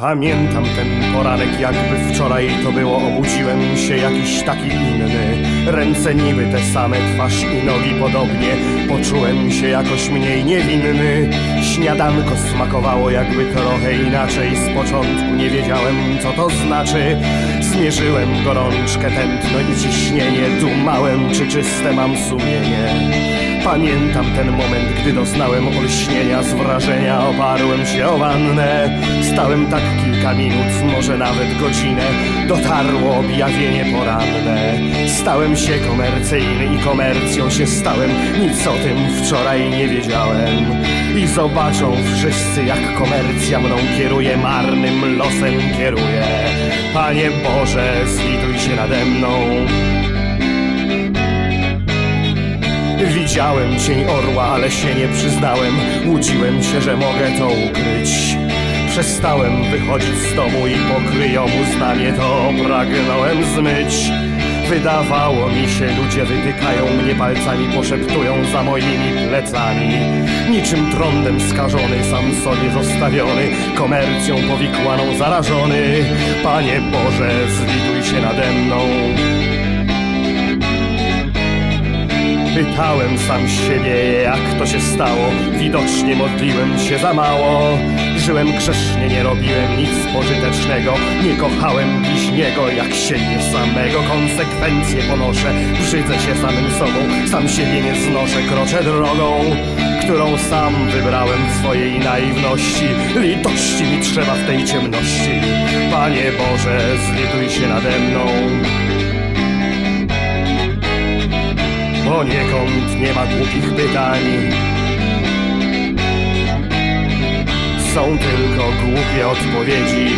Pamiętam ten poranek jakby wczoraj to było. Obudziłem się jakiś taki inny. Ręce niby te same, twarz i nogi podobnie. Poczułem się jakoś mniej niewinny. Śniadanko smakowało jakby trochę inaczej. Z początku nie wiedziałem co to znaczy. Zmierzyłem gorączkę, tętno i ciśnienie. Dumałem czy czyste mam sumienie Pamiętam ten moment, gdy doznałem olśnienia z wrażenia Oparłem się o wannę. Stałem tak kilka minut, może nawet godzinę. Dotarło objawienie poranne. Stałem się komercyjny i komercją się stałem. Nic o tym wczoraj nie wiedziałem. I zobaczą wszyscy jak komercja mną kieruje Marnym losem kieruje. Panie Boże, zlituj się nade mną Widziałem cień orła, ale się nie przyznałem. Łudziłem się, że mogę to ukryć. Przestałem wychodzić z domu i pokryjomu znanie to pragnąłem zmyć. Wydawało mi się, ludzie wytykają mnie palcami, poszeptują za moimi plecami. Niczym trądem skażony, sam sobie zostawiony Komercją powikłaną zarażony. Panie Boże, zlituj się nade mną Pytałem sam siebie, jak to się stało. Widocznie modliłem się za mało. Żyłem grzesznie, nie robiłem nic pożytecznego. Nie kochałem bliźniego, jak siebie samego. Konsekwencje ponoszę, brzydzę się samym sobą. Sam siebie nie znoszę, kroczę drogą Którą sam wybrałem w swojej naiwności. Litości mi trzeba w tej ciemności. Panie Boże, zlituj się nade mną Poniekąd nie ma głupich pytań. Są tylko głupie odpowiedzi.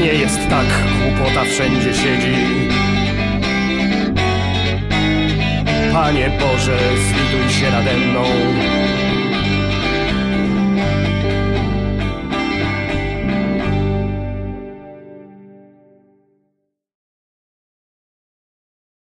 Nie jest tak, głupota wszędzie siedzi. Panie Boże, zlituj się nade mną